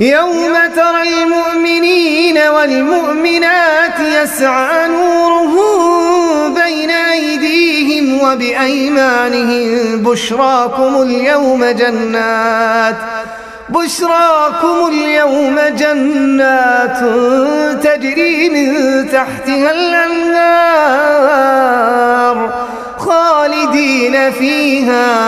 يوم ترى المؤمنين والمؤمنات يسعى نورهم بين أيديهم وبأيمانهم بشراكم اليوم جنات بشراكم اليوم جنات تجري من تحتها الأنهار خالدين فيها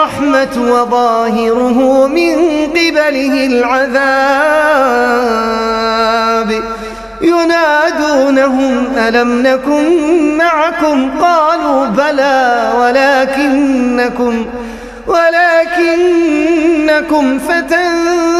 الرحمة وظاهره من قبله العذاب. ينادونهم ألم نكن معكم؟ قالوا بلى ولكنكم ولكنكم فتنتم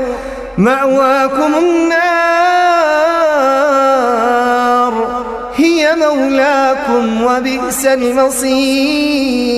مأواكم النار. هي مولاكم وبئس المصير.